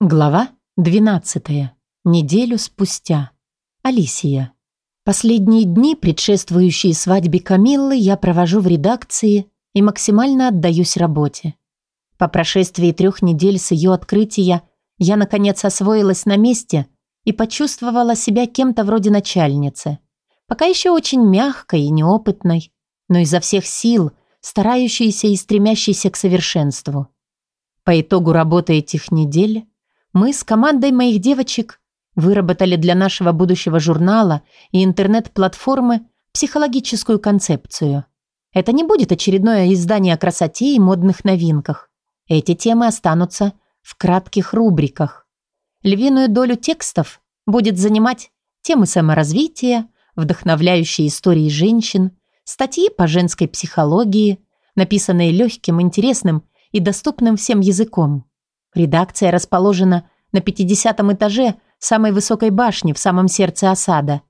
Глава 12. Неделю спустя. Алисия. Последние дни, предшествующие свадьбе Камиллы, я провожу в редакции и максимально отдаюсь работе. По прошествии трех недель с ее открытия я, наконец, освоилась на месте и почувствовала себя кем-то вроде начальницы. Пока еще очень мягкой и неопытной, но изо всех сил старающейся и стремящейся к совершенству. По итогу работы этих недель мы с командой моих девочек выработали для нашего будущего журнала и интернет-платформы психологическую концепцию. Это не будет очередное издание о красоте и модных новинках. Эти темы останутся в кратких рубриках. Львиную долю текстов будет занимать темы саморазвития, вдохновляющие истории женщин, статьи по женской психологии, написанные легким, интересным и доступным всем языком. Редакция расположена на 50 этаже самой высокой башни в самом сердце осада.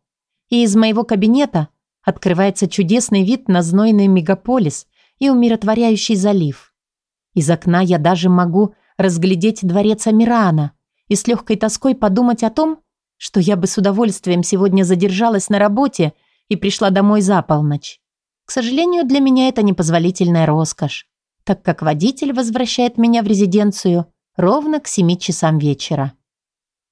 И из моего кабинета открывается чудесный вид на знойный мегаполис и умиротворяющий залив. Из окна я даже могу разглядеть дворец Амирана и с легкой тоской подумать о том, что я бы с удовольствием сегодня задержалась на работе и пришла домой за полночь. К сожалению, для меня это непозволительная роскошь, так как водитель возвращает меня в резиденцию – ровно к семи часам вечера.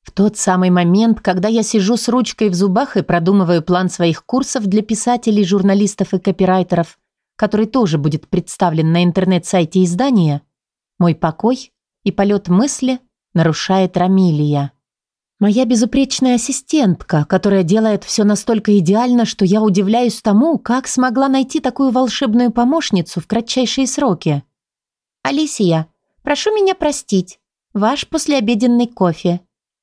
В тот самый момент, когда я сижу с ручкой в зубах и продумываю план своих курсов для писателей, журналистов и копирайтеров, который тоже будет представлен на интернет-сайте издания, мой покой и полет мысли нарушает Рамилия. Моя безупречная ассистентка, которая делает все настолько идеально, что я удивляюсь тому, как смогла найти такую волшебную помощницу в кратчайшие сроки. «Алисия, Прошу меня простить. Ваш послеобеденный кофе».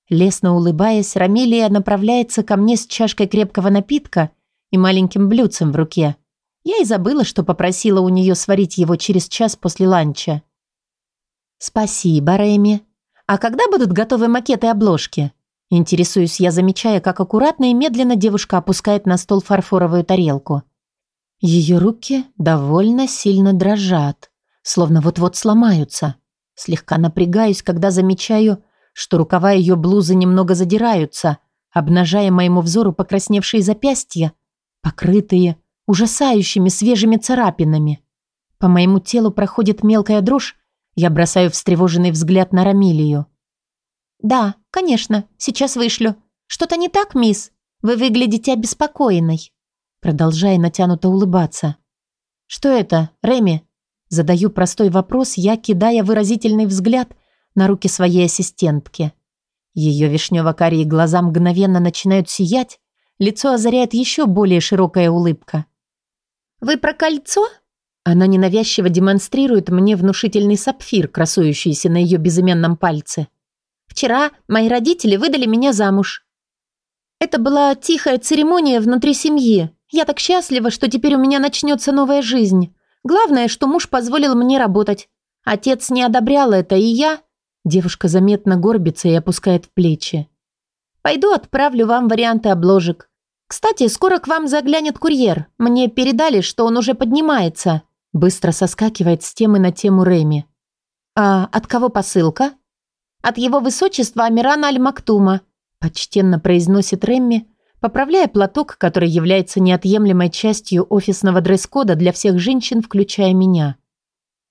Лесно улыбаясь, Рамелия направляется ко мне с чашкой крепкого напитка и маленьким блюдцем в руке. Я и забыла, что попросила у нее сварить его через час после ланча. «Спасибо, Рэми. А когда будут готовы макеты обложки?» Интересуюсь я, замечая, как аккуратно и медленно девушка опускает на стол фарфоровую тарелку. Ее руки довольно сильно дрожат, словно вот-вот сломаются. Слегка напрягаюсь, когда замечаю, что рукава ее блузы немного задираются, обнажая моему взору покрасневшие запястья, покрытые ужасающими свежими царапинами. По моему телу проходит мелкая дрожь, я бросаю встревоженный взгляд на Рамилию. «Да, конечно, сейчас вышлю. Что-то не так, мисс? Вы выглядите обеспокоенной». Продолжая натянуто улыбаться. «Что это, Реми?» Задаю простой вопрос, я кидая выразительный взгляд на руки своей ассистентки. Ее вишнево-карие глаза мгновенно начинают сиять, лицо озаряет еще более широкая улыбка. «Вы про кольцо?» Она ненавязчиво демонстрирует мне внушительный сапфир, красующийся на ее безымянном пальце. «Вчера мои родители выдали меня замуж. Это была тихая церемония внутри семьи. Я так счастлива, что теперь у меня начнется новая жизнь. Главное, что муж позволил мне работать. Отец не одобрял это, и я...» Девушка заметно горбится и опускает плечи. «Пойду отправлю вам варианты обложек. Кстати, скоро к вам заглянет курьер. Мне передали, что он уже поднимается». Быстро соскакивает с темы на тему Реми. «А от кого посылка?» «От его высочества Амирана Аль-Мактума», почтенно произносит Ремми, поправляя платок, который является неотъемлемой частью офисного дресс-кода для всех женщин, включая меня.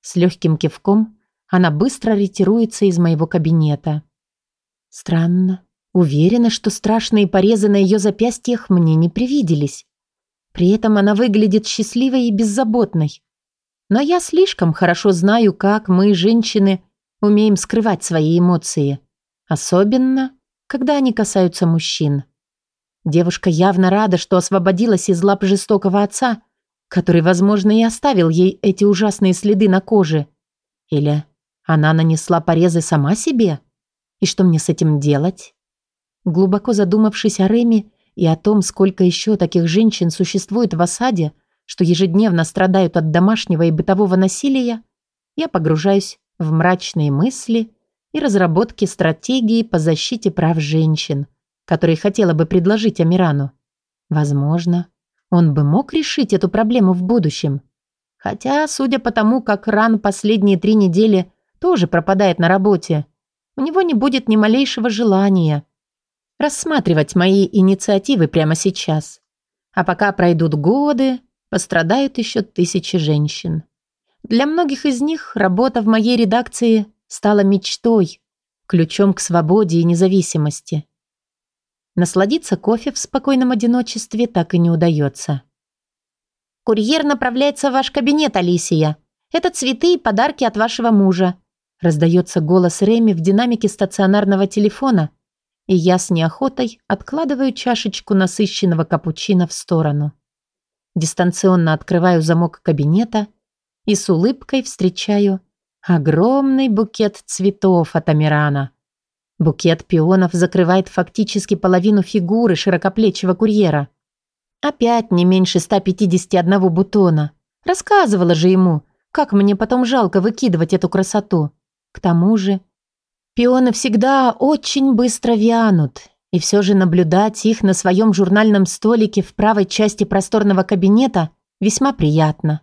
С легким кивком она быстро ретируется из моего кабинета. Странно. Уверена, что страшные порезы на ее запястьях мне не привиделись. При этом она выглядит счастливой и беззаботной. Но я слишком хорошо знаю, как мы, женщины, умеем скрывать свои эмоции. Особенно, когда они касаются мужчин. Девушка явно рада, что освободилась из лап жестокого отца, который, возможно, и оставил ей эти ужасные следы на коже. Или она нанесла порезы сама себе? И что мне с этим делать? Глубоко задумавшись о Реме и о том, сколько еще таких женщин существует в осаде, что ежедневно страдают от домашнего и бытового насилия, я погружаюсь в мрачные мысли и разработки стратегии по защите прав женщин, который хотела бы предложить Амирану. Возможно, он бы мог решить эту проблему в будущем. Хотя, судя по тому, как Ран последние три недели тоже пропадает на работе, у него не будет ни малейшего желания рассматривать мои инициативы прямо сейчас. А пока пройдут годы, пострадают еще тысячи женщин. Для многих из них работа в моей редакции стала мечтой, ключом к свободе и независимости. Насладиться кофе в спокойном одиночестве так и не удается. «Курьер направляется в ваш кабинет, Алисия. Это цветы и подарки от вашего мужа», раздается голос Реми в динамике стационарного телефона, и я с неохотой откладываю чашечку насыщенного капучино в сторону. Дистанционно открываю замок кабинета и с улыбкой встречаю огромный букет цветов от Амирана. Букет пионов закрывает фактически половину фигуры широкоплечего курьера. Опять не меньше 151 бутона. Рассказывала же ему, как мне потом жалко выкидывать эту красоту. К тому же, пионы всегда очень быстро вянут, и все же наблюдать их на своем журнальном столике в правой части просторного кабинета весьма приятно.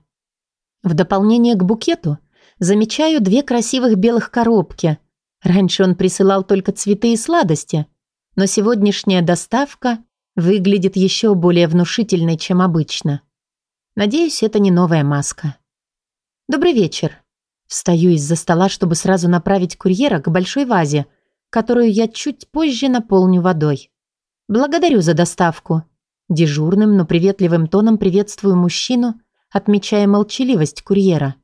В дополнение к букету замечаю две красивых белых коробки. Раньше он присылал только цветы и сладости, но сегодняшняя доставка выглядит еще более внушительной, чем обычно. Надеюсь, это не новая маска. Добрый вечер. Встаю из-за стола, чтобы сразу направить курьера к большой вазе, которую я чуть позже наполню водой. Благодарю за доставку. Дежурным, но приветливым тоном приветствую мужчину – отмечая молчаливость курьера.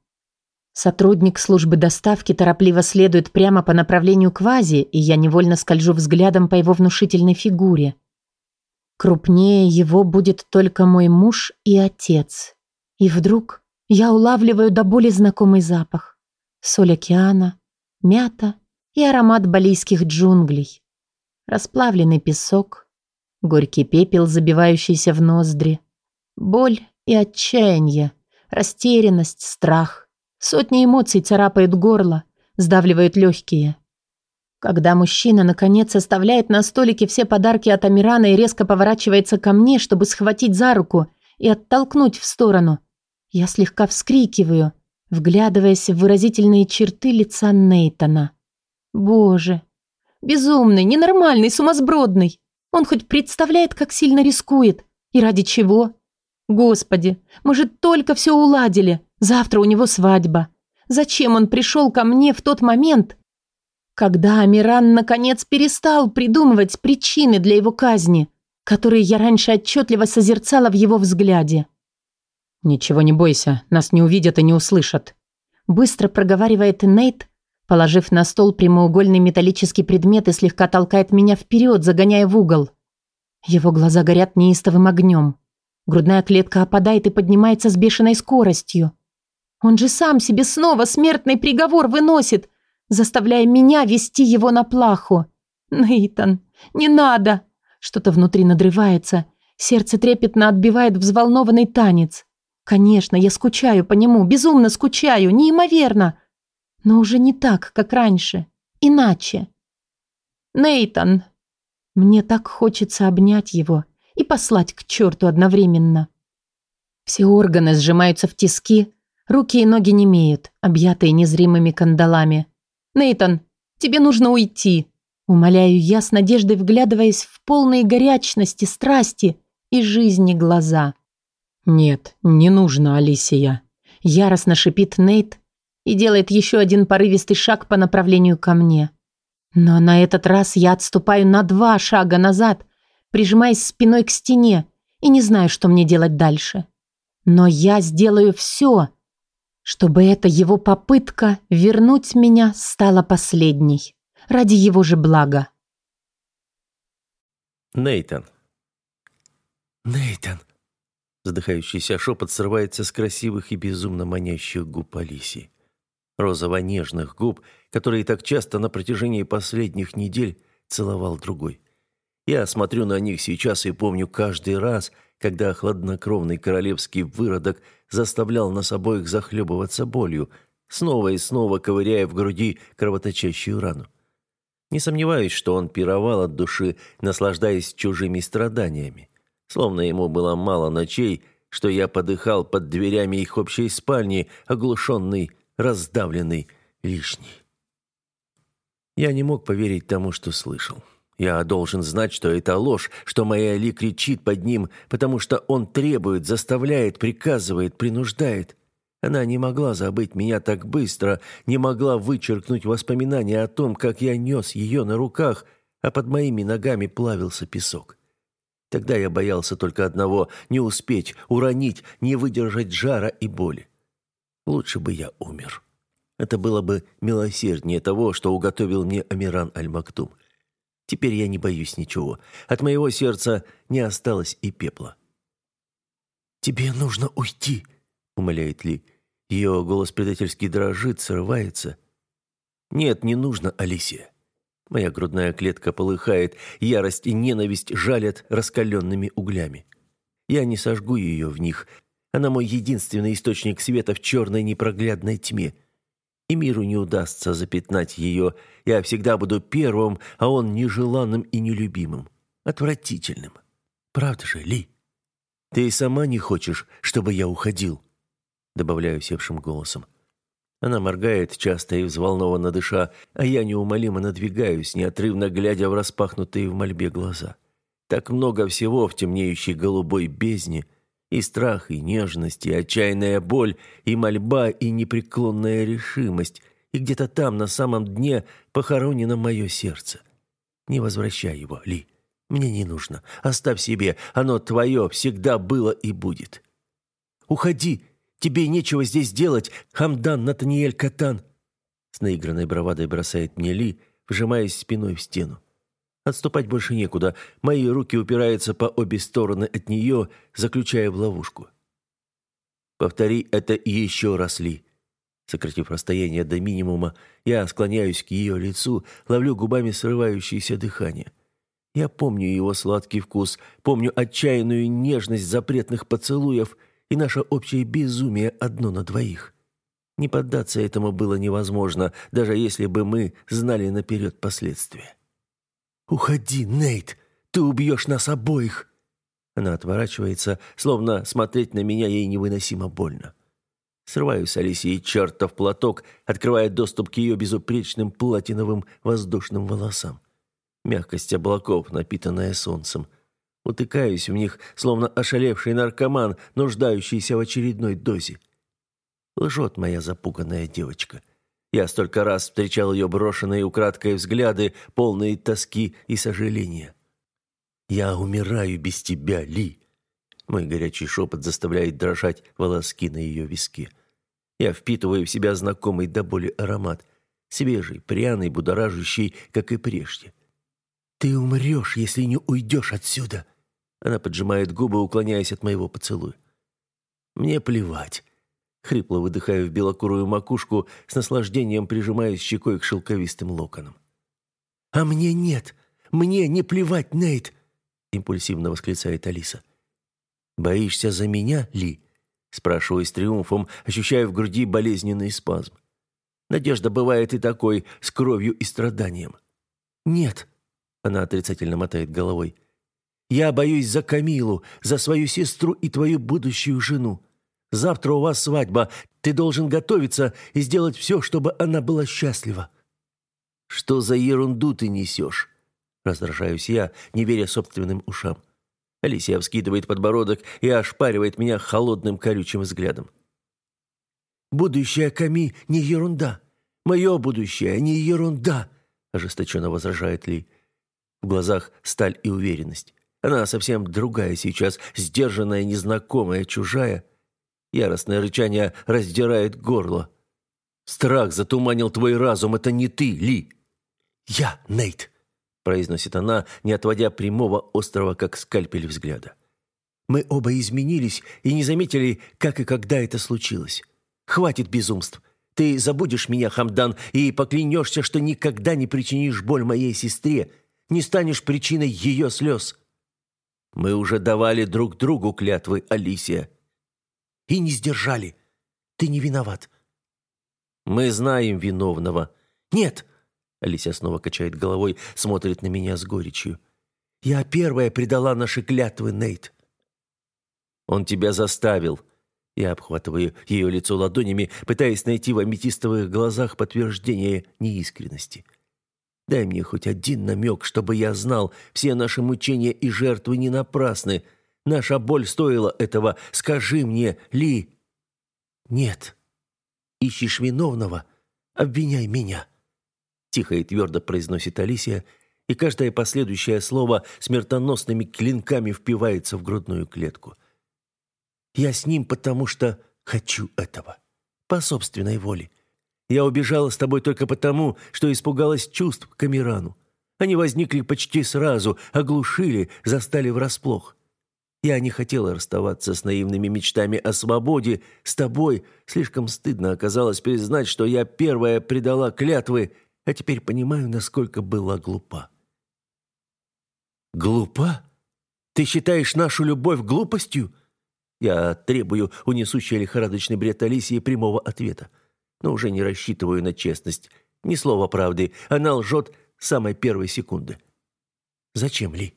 Сотрудник службы доставки торопливо следует прямо по направлению к вазе, и я невольно скольжу взглядом по его внушительной фигуре. Крупнее его будет только мой муж и отец. И вдруг я улавливаю до боли знакомый запах. Соль океана, мята и аромат балийских джунглей. Расплавленный песок, горький пепел, забивающийся в ноздри, боль и отчаяние, растерянность, страх. Сотни эмоций царапают горло, сдавливают легкие. Когда мужчина, наконец, оставляет на столике все подарки от Амирана и резко поворачивается ко мне, чтобы схватить за руку и оттолкнуть в сторону, я слегка вскрикиваю, вглядываясь в выразительные черты лица Нейтона. Боже, безумный, ненормальный, сумасбродный. Он хоть представляет, как сильно рискует и ради чего? Господи, мы же только все уладили. Завтра у него свадьба. Зачем он пришел ко мне в тот момент, когда Амиран наконец перестал придумывать причины для его казни, которые я раньше отчетливо созерцала в его взгляде? «Ничего не бойся, нас не увидят и не услышат», быстро проговаривает Нейт, положив на стол прямоугольный металлический предмет и слегка толкает меня вперед, загоняя в угол. Его глаза горят неистовым огнем. Грудная клетка опадает и поднимается с бешеной скоростью. Он же сам себе снова смертный приговор выносит, заставляя меня вести его на плаху. Нейтан, не надо. Что-то внутри надрывается. Сердце трепетно отбивает взволнованный танец. Конечно, я скучаю по нему, безумно скучаю, неимоверно. Но уже не так, как раньше. Иначе. Нейтан. Мне так хочется обнять его и послать к черту одновременно. Все органы сжимаются в тиски, руки и ноги немеют, объятые незримыми кандалами. Нейтан, тебе нужно уйти!» Умоляю я с надеждой, вглядываясь в полные горячности, страсти и жизни глаза. «Нет, не нужно, Алисия!» Яростно шипит Нейт и делает еще один порывистый шаг по направлению ко мне. Но на этот раз я отступаю на два шага назад, прижимаясь спиной к стене и не знаю, что мне делать дальше. Но я сделаю все, чтобы эта его попытка вернуть меня стала последней. Ради его же блага. Нейтан. Нейтан. Задыхающийся шепот срывается с красивых и безумно манящих губ Алисии. Розово-нежных губ, которые так часто на протяжении последних недель целовал другой. Я смотрю на них сейчас и помню каждый раз, когда хладнокровный королевский выродок заставлял нас обоих захлебываться болью, снова и снова ковыряя в груди кровоточащую рану. Не сомневаюсь, что он пировал от души, наслаждаясь чужими страданиями. Словно ему было мало ночей, что я подыхал под дверями их общей спальни, оглушенный, раздавленный, лишний. Я не мог поверить тому, что слышал. Я должен знать, что это ложь, что моя Ли кричит под ним, потому что он требует, заставляет, приказывает, принуждает. Она не могла забыть меня так быстро, не могла вычеркнуть воспоминания о том, как я нес ее на руках, а под моими ногами плавился песок. Тогда я боялся только одного — не успеть, уронить, не выдержать жара и боли. Лучше бы я умер. Это было бы милосерднее того, что уготовил мне Амиран Аль-Мактум. Теперь я не боюсь ничего. От моего сердца не осталось и пепла. «Тебе нужно уйти», — умоляет Ли. Ее голос предательски дрожит, срывается. «Нет, не нужно, Алисия». Моя грудная клетка полыхает, ярость и ненависть жалят раскаленными углями. Я не сожгу ее в них. Она мой единственный источник света в черной непроглядной тьме — и миру не удастся запятнать ее. Я всегда буду первым, а он нежеланным и нелюбимым, отвратительным. Правда же, Ли? Ты и сама не хочешь, чтобы я уходил?» Добавляю севшим голосом. Она моргает, часто и взволнованно дыша, а я неумолимо надвигаюсь, неотрывно глядя в распахнутые в мольбе глаза. Так много всего в темнеющей голубой бездне — и страх, и нежность, и отчаянная боль, и мольба, и непреклонная решимость. И где-то там, на самом дне, похоронено мое сердце. Не возвращай его, Ли. Мне не нужно. Оставь себе. Оно твое, всегда было и будет. Уходи. Тебе нечего здесь делать, Хамдан Натаниэль Катан. С наигранной бравадой бросает мне Ли, вжимаясь спиной в стену. Отступать больше некуда. Мои руки упираются по обе стороны от нее, заключая в ловушку. Повтори это еще раз, Ли. Сократив расстояние до минимума, я склоняюсь к ее лицу, ловлю губами срывающееся дыхание. Я помню его сладкий вкус, помню отчаянную нежность запретных поцелуев и наше общее безумие одно на двоих. Не поддаться этому было невозможно, даже если бы мы знали наперед последствия. «Уходи, Нейт! Ты убьешь нас обоих!» Она отворачивается, словно смотреть на меня ей невыносимо больно. Срываю с Алисии чертов платок, открывая доступ к ее безупречным платиновым воздушным волосам. Мягкость облаков, напитанная солнцем. Утыкаюсь в них, словно ошалевший наркоман, нуждающийся в очередной дозе. Лжет моя запуганная девочка. — я столько раз встречал ее брошенные украдкой взгляды, полные тоски и сожаления. «Я умираю без тебя, Ли!» Мой горячий шепот заставляет дрожать волоски на ее виске. Я впитываю в себя знакомый до боли аромат, свежий, пряный, будоражащий, как и прежде. «Ты умрешь, если не уйдешь отсюда!» Она поджимает губы, уклоняясь от моего поцелуя. «Мне плевать. Хрипло выдыхаю в белокурую макушку, с наслаждением прижимаясь щекой к шелковистым локонам. «А мне нет! Мне не плевать, Нейт!» импульсивно восклицает Алиса. «Боишься за меня, Ли?» спрашиваю с триумфом, ощущая в груди болезненный спазм. Надежда бывает и такой, с кровью и страданием. «Нет», — она отрицательно мотает головой. «Я боюсь за Камилу, за свою сестру и твою будущую жену. Завтра у вас свадьба. Ты должен готовиться и сделать все, чтобы она была счастлива». «Что за ерунду ты несешь?» Раздражаюсь я, не веря собственным ушам. Алисия вскидывает подбородок и ошпаривает меня холодным колючим взглядом. «Будущее Ками не ерунда. Мое будущее не ерунда», ожесточенно возражает Ли. В глазах сталь и уверенность. Она совсем другая сейчас, сдержанная, незнакомая, чужая – Яростное рычание раздирает горло. «Страх затуманил твой разум. Это не ты, Ли!» «Я, Нейт!» – произносит она, не отводя прямого, острого, как скальпель взгляда. «Мы оба изменились и не заметили, как и когда это случилось. Хватит безумств. Ты забудешь меня, Хамдан, и поклянешься, что никогда не причинишь боль моей сестре, не станешь причиной ее слез». «Мы уже давали друг другу клятвы, Алисия», и не сдержали. Ты не виноват». «Мы знаем виновного». «Нет!» Алисия снова качает головой, смотрит на меня с горечью. «Я первая предала наши клятвы, Нейт». «Он тебя заставил». Я обхватываю ее лицо ладонями, пытаясь найти в аметистовых глазах подтверждение неискренности. Дай мне хоть один намек, чтобы я знал, все наши мучения и жертвы не напрасны. Наша боль стоила этого. Скажи мне, Ли. Нет. Ищешь виновного? Обвиняй меня. Тихо и твердо произносит Алисия, и каждое последующее слово смертоносными клинками впивается в грудную клетку. Я с ним, потому что хочу этого. По собственной воле. Я убежала с тобой только потому, что испугалась чувств к Амирану. Они возникли почти сразу, оглушили, застали врасплох. Я не хотела расставаться с наивными мечтами о свободе. С тобой слишком стыдно оказалось признать, что я первая предала клятвы, а теперь понимаю, насколько была глупа. Глупа? Ты считаешь нашу любовь глупостью? Я требую у несущей лихорадочный бред Алисии прямого ответа но уже не рассчитываю на честность. Ни слова правды. Она лжет с самой первой секунды. Зачем, Ли?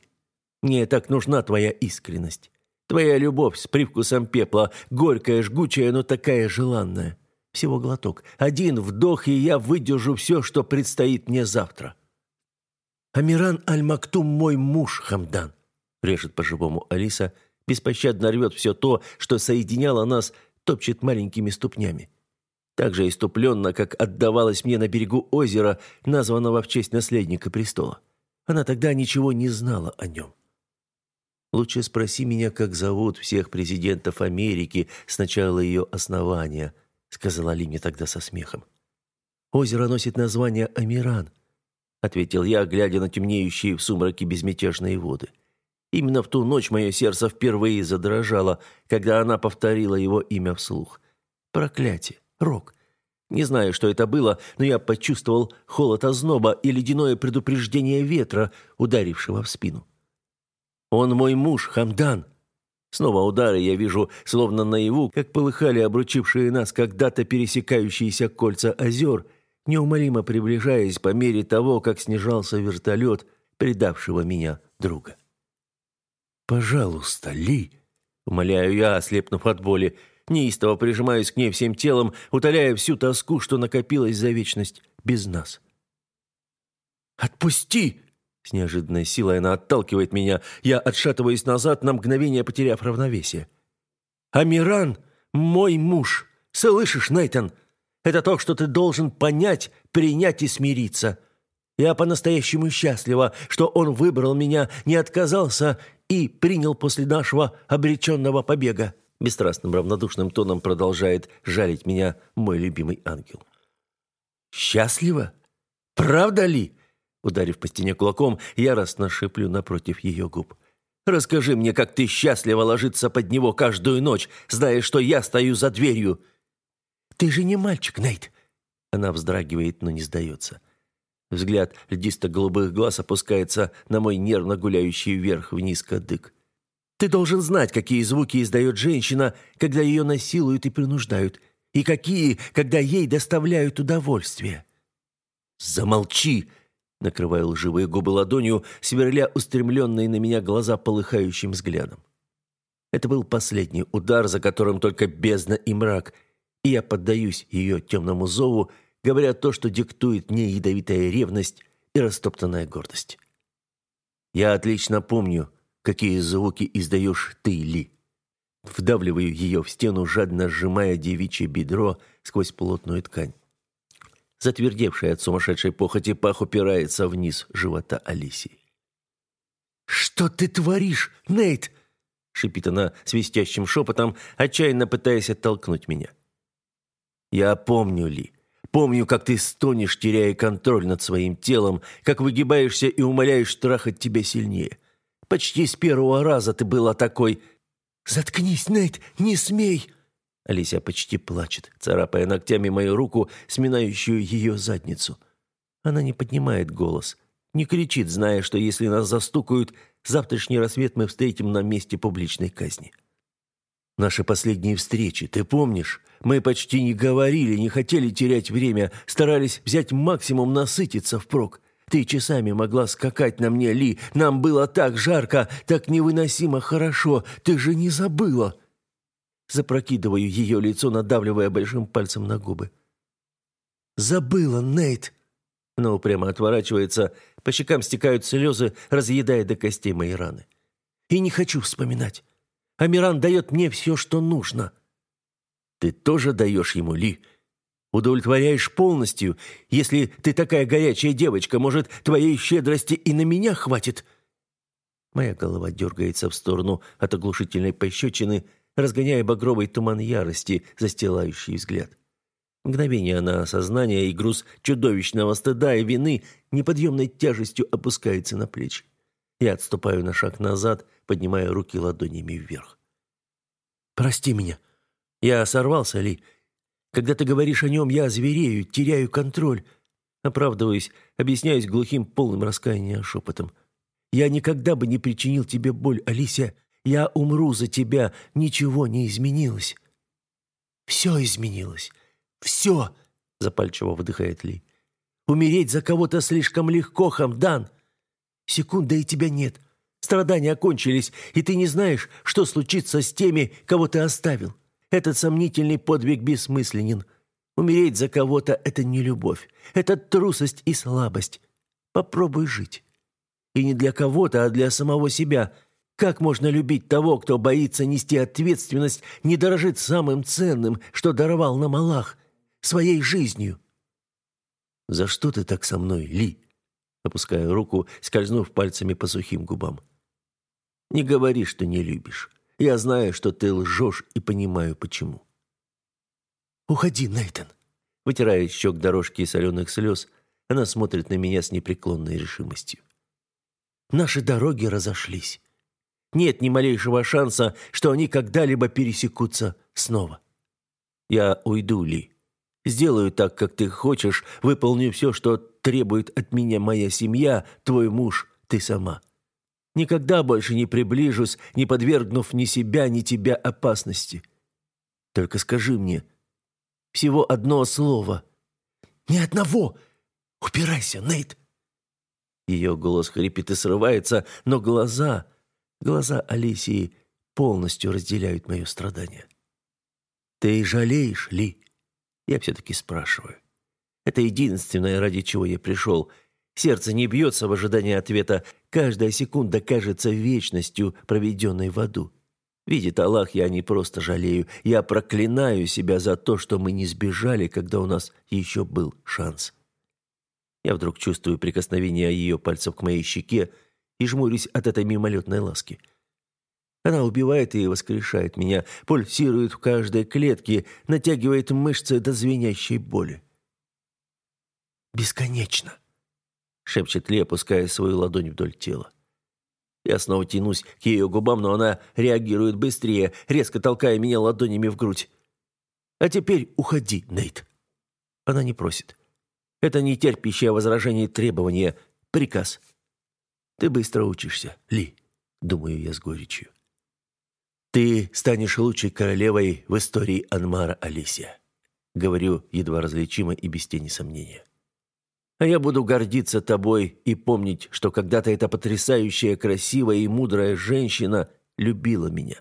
Мне так нужна твоя искренность. Твоя любовь с привкусом пепла, горькая, жгучая, но такая желанная. Всего глоток. Один вдох, и я выдержу все, что предстоит мне завтра. Амиран Аль-Мактум мой муж, Хамдан. Режет по-живому Алиса, беспощадно рвет все то, что соединяло нас, топчет маленькими ступнями так же иступленно, как отдавалась мне на берегу озера, названного в честь наследника престола. Она тогда ничего не знала о нем. Лучше спроси меня, как зовут всех президентов Америки с начала ее основания, сказала Лиме тогда со смехом. Озеро носит название Амиран, ответил я, глядя на темнеющие в сумраке безмятежные воды. Именно в ту ночь мое сердце впервые задрожало, когда она повторила его имя вслух. Проклятие! Рок. Не знаю, что это было, но я почувствовал холод озноба и ледяное предупреждение ветра, ударившего в спину. «Он мой муж, Хамдан!» Снова удары я вижу, словно наяву, как полыхали обручившие нас когда-то пересекающиеся кольца озер, неумолимо приближаясь по мере того, как снижался вертолет, предавшего меня друга. «Пожалуйста, Ли!» — умоляю я, ослепнув от боли. Неистово прижимаюсь к ней всем телом, утоляя всю тоску, что накопилась за вечность без нас. «Отпусти!» С неожиданной силой она отталкивает меня. Я отшатываюсь назад, на мгновение потеряв равновесие. «Амиран — мой муж! Слышишь, Нейтан? Это то, что ты должен понять, принять и смириться. Я по-настоящему счастлива, что он выбрал меня, не отказался и принял после нашего обреченного побега. Бесстрастным равнодушным тоном продолжает жалить меня мой любимый ангел. «Счастлива? Правда ли?» Ударив по стене кулаком, яростно шиплю напротив ее губ. «Расскажи мне, как ты счастлива ложиться под него каждую ночь, зная, что я стою за дверью!» «Ты же не мальчик, Нейт!» Она вздрагивает, но не сдается. Взгляд льдисто-голубых глаз опускается на мой нервно гуляющий вверх-вниз кадык. Ты должен знать, какие звуки издает женщина, когда ее насилуют и принуждают, и какие, когда ей доставляют удовольствие. Замолчи, накрываю лживые губы ладонью, сверля устремленные на меня глаза полыхающим взглядом. Это был последний удар, за которым только бездна и мрак, и я поддаюсь ее темному зову, говоря то, что диктует мне ядовитая ревность и растоптанная гордость. Я отлично помню, какие звуки издаешь ты, Ли. Вдавливаю ее в стену, жадно сжимая девичье бедро сквозь плотную ткань. Затвердевшая от сумасшедшей похоти пах упирается вниз живота Алисии. «Что ты творишь, Нейт?» — шипит она свистящим шепотом, отчаянно пытаясь оттолкнуть меня. «Я помню, Ли. Помню, как ты стонешь, теряя контроль над своим телом, как выгибаешься и умоляешь трахать тебя сильнее. Почти с первого раза ты была такой. Заткнись, Нейт, не смей. Алисия почти плачет, царапая ногтями мою руку, сминающую ее задницу. Она не поднимает голос, не кричит, зная, что если нас застукают, завтрашний рассвет мы встретим на месте публичной казни. Наши последние встречи, ты помнишь? Мы почти не говорили, не хотели терять время, старались взять максимум насытиться впрок. Ты часами могла скакать на мне, Ли. Нам было так жарко, так невыносимо хорошо. Ты же не забыла!» Запрокидываю ее лицо, надавливая большим пальцем на губы. «Забыла, Нейт!» Она упрямо отворачивается, по щекам стекают слезы, разъедая до костей мои раны. И не хочу вспоминать. Амиран дает мне все, что нужно. Ты тоже даешь ему, Ли. Удовлетворяешь полностью. Если ты такая горячая девочка, может, твоей щедрости и на меня хватит?» Моя голова дергается в сторону от оглушительной пощечины, разгоняя багровый туман ярости, застилающий взгляд. Мгновение на осознание и груз чудовищного стыда и вины неподъемной тяжестью опускается на плечи. Я отступаю на шаг назад, поднимая руки ладонями вверх. «Прости меня. Я сорвался, Ли. Когда ты говоришь о нем, я зверею, теряю контроль». Оправдываюсь, объясняюсь глухим, полным раскаяния шепотом. «Я никогда бы не причинил тебе боль, Алисия. Я умру за тебя. Ничего не изменилось». «Все изменилось. Все!» — запальчиво выдыхает Ли. «Умереть за кого-то слишком легко, Хамдан. Секунда, и тебя нет. Страдания окончились, и ты не знаешь, что случится с теми, кого ты оставил. Этот сомнительный подвиг бессмысленен. Умереть за кого-то — это не любовь. Это трусость и слабость. Попробуй жить. И не для кого-то, а для самого себя. Как можно любить того, кто боится нести ответственность, не дорожит самым ценным, что даровал нам Аллах, своей жизнью? «За что ты так со мной, Ли?» Опускаю руку, скользнув пальцами по сухим губам. «Не говори, что не любишь. Я знаю, что ты лжешь и понимаю, почему». «Уходи, Нейтан!» Вытирая щек дорожки соленых слез, она смотрит на меня с непреклонной решимостью. «Наши дороги разошлись. Нет ни малейшего шанса, что они когда-либо пересекутся снова». «Я уйду, Ли. Сделаю так, как ты хочешь, выполню все, что требует от меня моя семья, твой муж, ты сама. Никогда больше не приближусь, не подвергнув ни себя, ни тебя опасности. Только скажи мне всего одно слово. Ни одного. Упирайся, Нейт. Ее голос хрипит и срывается, но глаза, глаза Алисии полностью разделяют мое страдание. Ты жалеешь, Ли? Я все-таки спрашиваю. Это единственное, ради чего я пришел — Сердце не бьется в ожидании ответа. Каждая секунда кажется вечностью, проведенной в аду. Видит Аллах, я не просто жалею. Я проклинаю себя за то, что мы не сбежали, когда у нас еще был шанс. Я вдруг чувствую прикосновение ее пальцев к моей щеке и жмурюсь от этой мимолетной ласки. Она убивает и воскрешает меня, пульсирует в каждой клетке, натягивает мышцы до звенящей боли. «Бесконечно!» шепчет Ли, опуская свою ладонь вдоль тела. Я снова тянусь к ее губам, но она реагирует быстрее, резко толкая меня ладонями в грудь. «А теперь уходи, Нейт». Она не просит. Это не терпящее возражение требование, приказ. «Ты быстро учишься, Ли», — думаю я с горечью. «Ты станешь лучшей королевой в истории Анмара Алисия», — говорю едва различимо и без тени сомнения. А я буду гордиться тобой и помнить, что когда-то эта потрясающая, красивая и мудрая женщина любила меня.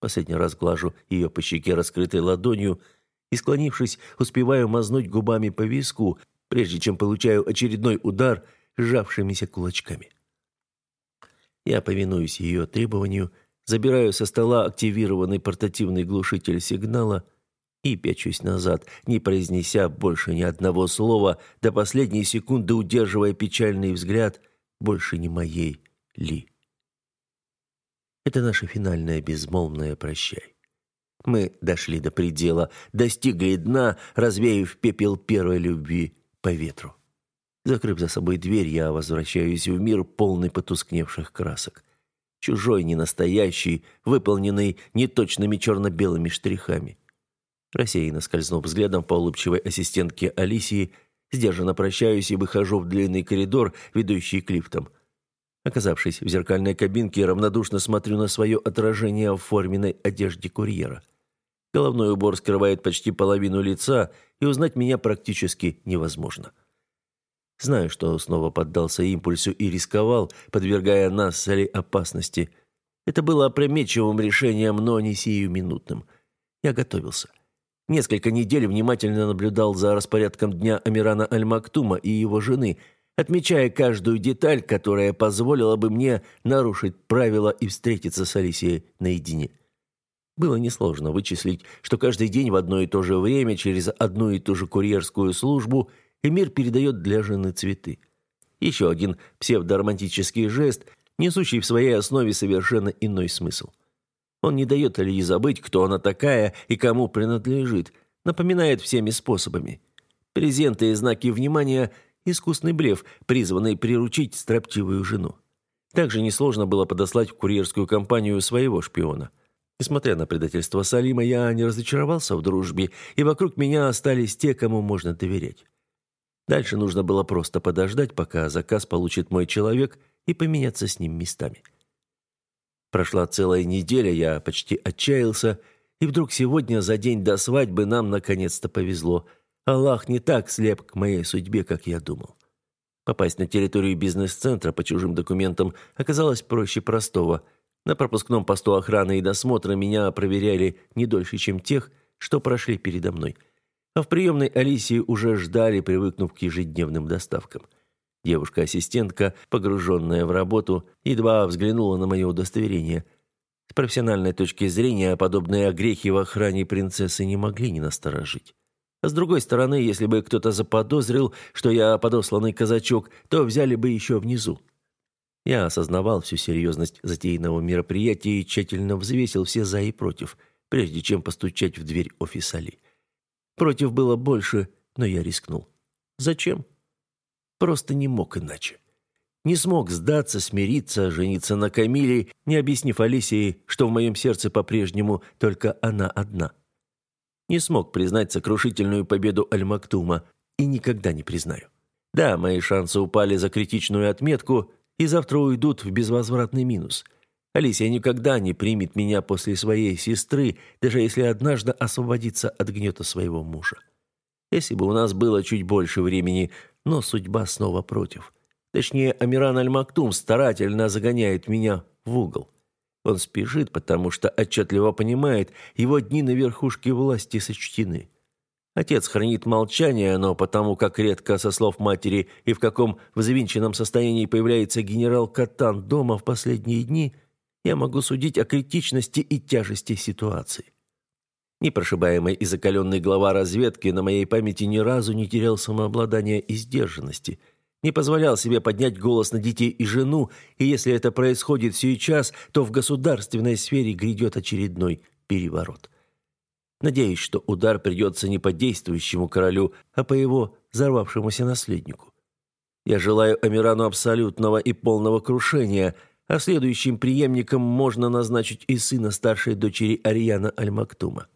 Последний раз глажу ее по щеке раскрытой ладонью и, склонившись, успеваю мазнуть губами по виску, прежде чем получаю очередной удар сжавшимися кулачками. Я повинуюсь ее требованию, забираю со стола активированный портативный глушитель сигнала – и пячусь назад, не произнеся больше ни одного слова, до последней секунды удерживая печальный взгляд больше не моей Ли. Это наше финальное безмолвное прощай. Мы дошли до предела, достигли дна, развеяв пепел первой любви по ветру. Закрыв за собой дверь, я возвращаюсь в мир, полный потускневших красок. Чужой, ненастоящий, выполненный неточными черно-белыми штрихами. Рассеянно скользнув взглядом по улыбчивой ассистентке Алисии, сдержанно прощаюсь и выхожу в длинный коридор, ведущий к лифтам. Оказавшись в зеркальной кабинке, равнодушно смотрю на свое отражение в форменной одежде курьера. Головной убор скрывает почти половину лица, и узнать меня практически невозможно. Знаю, что снова поддался импульсу и рисковал, подвергая нас с Али опасности. Это было опрометчивым решением, но не сиюминутным. Я готовился. Несколько недель внимательно наблюдал за распорядком дня Амирана Аль-Мактума и его жены, отмечая каждую деталь, которая позволила бы мне нарушить правила и встретиться с Алисией наедине. Было несложно вычислить, что каждый день в одно и то же время через одну и ту же курьерскую службу Эмир передает для жены цветы. Еще один псевдоромантический жест, несущий в своей основе совершенно иной смысл. Он не дает Алии забыть, кто она такая и кому принадлежит, напоминает всеми способами. Презенты и знаки внимания – искусный блеф, призванный приручить строптивую жену. Также несложно было подослать в курьерскую компанию своего шпиона. Несмотря на предательство Салима, я не разочаровался в дружбе, и вокруг меня остались те, кому можно доверять. Дальше нужно было просто подождать, пока заказ получит мой человек, и поменяться с ним местами. Прошла целая неделя, я почти отчаялся, и вдруг сегодня, за день до свадьбы, нам наконец-то повезло. Аллах не так слеп к моей судьбе, как я думал. Попасть на территорию бизнес-центра по чужим документам оказалось проще простого. На пропускном посту охраны и досмотра меня проверяли не дольше, чем тех, что прошли передо мной. А в приемной Алисии уже ждали, привыкнув к ежедневным доставкам. Девушка-ассистентка, погруженная в работу, едва взглянула на мое удостоверение. С профессиональной точки зрения, подобные огрехи в охране принцессы не могли не насторожить. А с другой стороны, если бы кто-то заподозрил, что я подосланный казачок, то взяли бы еще внизу. Я осознавал всю серьезность затеянного мероприятия и тщательно взвесил все «за» и «против», прежде чем постучать в дверь офиса Ли. Против было больше, но я рискнул. Зачем? Просто не мог иначе. Не смог сдаться, смириться, жениться на Камиле, не объяснив Алисии, что в моем сердце по-прежнему только она одна. Не смог признать сокрушительную победу Аль-Мактума и никогда не признаю. Да, мои шансы упали за критичную отметку и завтра уйдут в безвозвратный минус. Алисия никогда не примет меня после своей сестры, даже если однажды освободится от гнета своего мужа. Если бы у нас было чуть больше времени, но судьба снова против. Точнее, Амиран Аль-Мактум старательно загоняет меня в угол. Он спешит, потому что отчетливо понимает, его дни на верхушке власти сочтены. Отец хранит молчание, но потому как редко со слов матери и в каком взвинченном состоянии появляется генерал Катан дома в последние дни, я могу судить о критичности и тяжести ситуации. Непрошибаемый и закаленный глава разведки на моей памяти ни разу не терял самообладания и сдержанности. Не позволял себе поднять голос на детей и жену, и если это происходит сейчас, то в государственной сфере грядет очередной переворот. Надеюсь, что удар придется не по действующему королю, а по его взорвавшемуся наследнику. Я желаю Амирану абсолютного и полного крушения, а следующим преемником можно назначить и сына старшей дочери Ариана Аль-Мактума.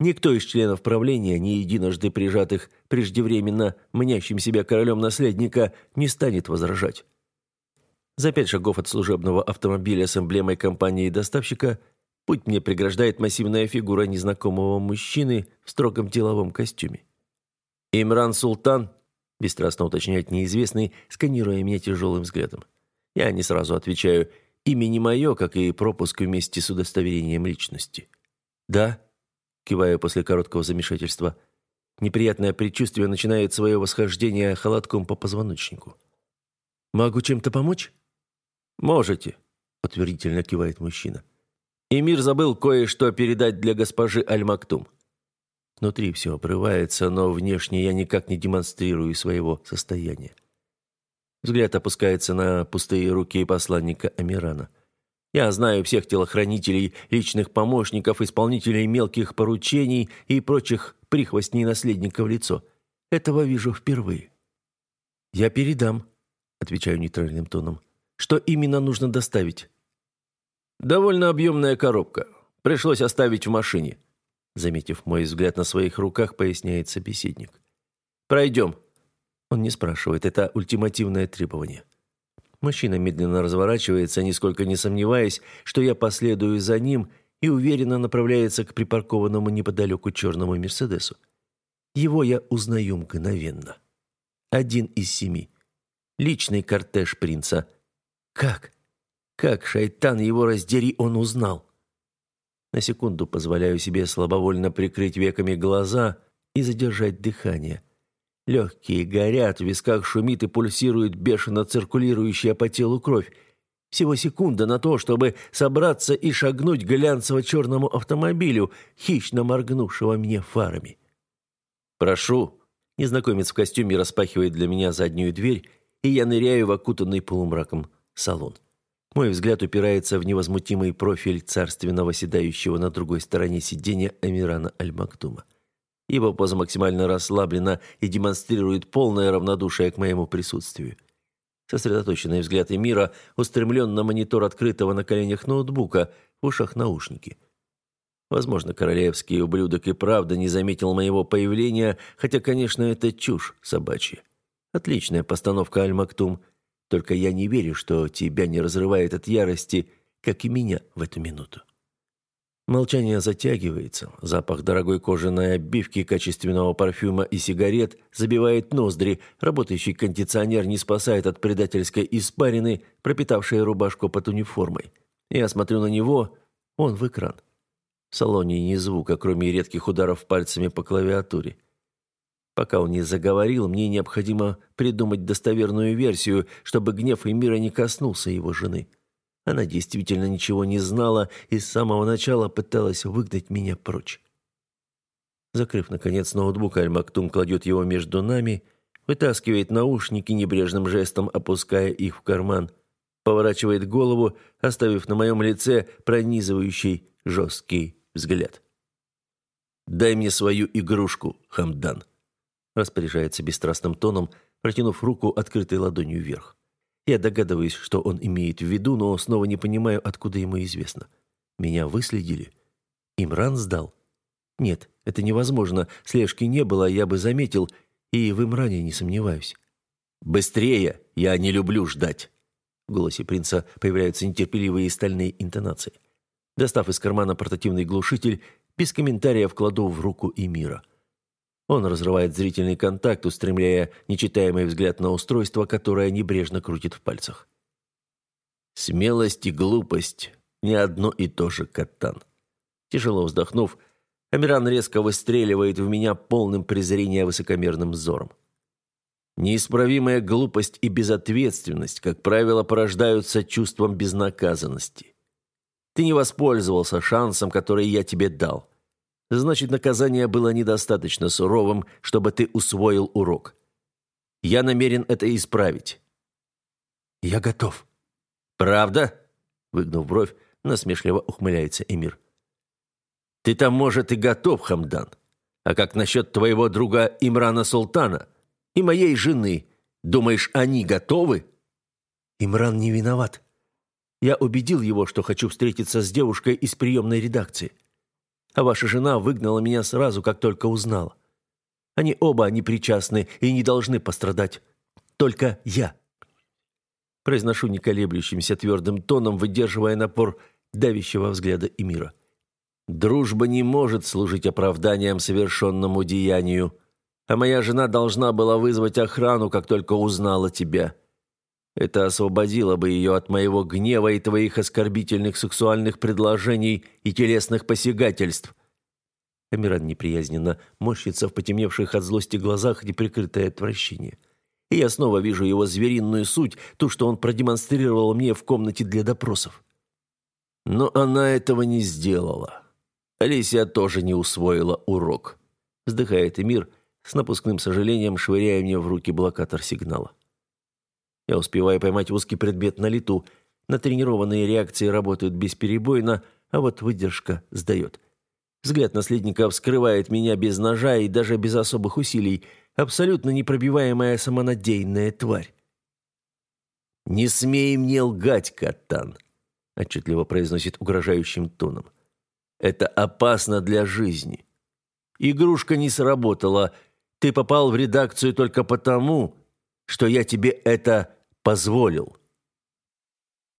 Никто из членов правления, ни единожды прижатых преждевременно мнящим себя королем наследника, не станет возражать. За пять шагов от служебного автомобиля с эмблемой компании-доставщика путь мне преграждает массивная фигура незнакомого мужчины в строгом деловом костюме. «Имран Султан», – бесстрастно уточняет неизвестный, сканируя меня тяжелым взглядом. Я не сразу отвечаю «имя не мое», как и пропуск вместе с удостоверением личности. «Да», кивая после короткого замешательства. Неприятное предчувствие начинает свое восхождение холодком по позвоночнику. «Могу чем-то помочь?» «Можете», — утвердительно кивает мужчина. «Эмир забыл кое-что передать для госпожи Аль-Мактум». Внутри все обрывается, но внешне я никак не демонстрирую своего состояния. Взгляд опускается на пустые руки посланника Амирана. Я знаю всех телохранителей, личных помощников, исполнителей мелких поручений и прочих прихвостней наследника в лицо. Этого вижу впервые. «Я передам», — отвечаю нейтральным тоном. «Что именно нужно доставить?» «Довольно объемная коробка. Пришлось оставить в машине», — заметив мой взгляд на своих руках, поясняет собеседник. «Пройдем». Он не спрашивает, это ультимативное требование. Мужчина медленно разворачивается, нисколько не сомневаясь, что я последую за ним, и уверенно направляется к припаркованному неподалеку черному «Мерседесу». Его я узнаю мгновенно. Один из семи. Личный кортеж принца. Как? Как, шайтан, его раздери, он узнал? На секунду позволяю себе слабовольно прикрыть веками глаза и задержать дыхание. Легкие горят, в висках шумит и пульсирует бешено циркулирующая по телу кровь. Всего секунда на то, чтобы собраться и шагнуть глянцево-черному автомобилю, хищно моргнувшего мне фарами. «Прошу!» Незнакомец в костюме распахивает для меня заднюю дверь, и я ныряю в окутанный полумраком салон. Мой взгляд упирается в невозмутимый профиль царственного седающего на другой стороне сиденья Амирана Аль-Мактума. Его поза максимально расслаблена и демонстрирует полное равнодушие к моему присутствию. Сосредоточенный взгляд Эмира устремлен на монитор открытого на коленях ноутбука, в ушах наушники. Возможно, королевский ублюдок и правда не заметил моего появления, хотя, конечно, это чушь собачья. Отличная постановка, Аль-Мактум. Только я не верю, что тебя не разрывает от ярости, как и меня в эту минуту. Молчание затягивается. Запах дорогой кожаной обивки, качественного парфюма и сигарет забивает ноздри. Работающий кондиционер не спасает от предательской испарины, пропитавшей рубашку под униформой. Я смотрю на него, он в экран. В салоне ни звука, кроме редких ударов пальцами по клавиатуре. Пока он не заговорил, мне необходимо придумать достоверную версию, чтобы гнев Эмира не коснулся его жены. Она действительно ничего не знала и с самого начала пыталась выгнать меня прочь. Закрыв, наконец, ноутбук, Аль-Мактум кладет его между нами, вытаскивает наушники, небрежным жестом опуская их в карман, поворачивает голову, оставив на моем лице пронизывающий жесткий взгляд. «Дай мне свою игрушку, Хамдан», распоряжается бесстрастным тоном, протянув руку открытой ладонью вверх. Я догадываюсь, что он имеет в виду, но снова не понимаю, откуда ему известно. Меня выследили? Имран сдал? Нет, это невозможно. Слежки не было, я бы заметил, и в Имране не сомневаюсь. «Быстрее! Я не люблю ждать!» В голосе принца появляются нетерпеливые стальные интонации. Достав из кармана портативный глушитель, без комментариев кладу в руку Эмира. Он разрывает зрительный контакт, устремляя нечитаемый взгляд на устройство, которое небрежно крутит в пальцах. Смелость и глупость – не одно и то же, Каттан. Тяжело вздохнув, Амиран резко выстреливает в меня полным презрения высокомерным взором. Неисправимая глупость и безответственность, как правило, порождаются чувством безнаказанности. Ты не воспользовался шансом, который я тебе дал. Значит, наказание было недостаточно суровым, чтобы ты усвоил урок. Я намерен это исправить. Я готов. Правда? Выгнув бровь, насмешливо ухмыляется Эмир. Ты там, может, и готов, Хамдан. А как насчет твоего друга Имрана Султана и моей жены? Думаешь, они готовы? Имран не виноват. Я убедил его, что хочу встретиться с девушкой из приемной редакции. А ваша жена выгнала меня сразу, как только узнала. Они оба непричастны и не должны пострадать. Только я. Произношу неколеблющимся твердым тоном, выдерживая напор давящего взгляда Эмира. Дружба не может служить оправданием совершенному деянию, а моя жена должна была вызвать охрану, как только узнала тебя. Это освободило бы ее от моего гнева и твоих оскорбительных сексуальных предложений и телесных посягательств». Амиран неприязненно морщится в потемневших от злости глазах неприкрытое отвращение. И я снова вижу его звериную суть, ту, что он продемонстрировал мне в комнате для допросов. Но она этого не сделала. Алисия тоже не усвоила урок. Вздыхает Эмир, с напускным сожалением швыряя мне в руки блокатор сигнала. Я успеваю поймать узкий предмет на лету. Натренированные реакции работают бесперебойно, а вот выдержка сдает. Взгляд наследника вскрывает меня без ножа и даже без особых усилий. Абсолютно непробиваемая самонадеянная тварь. «Не смей мне лгать, Катан», — отчетливо произносит угрожающим тоном. «Это опасно для жизни. Игрушка не сработала. Ты попал в редакцию только потому, что я тебе это позволил.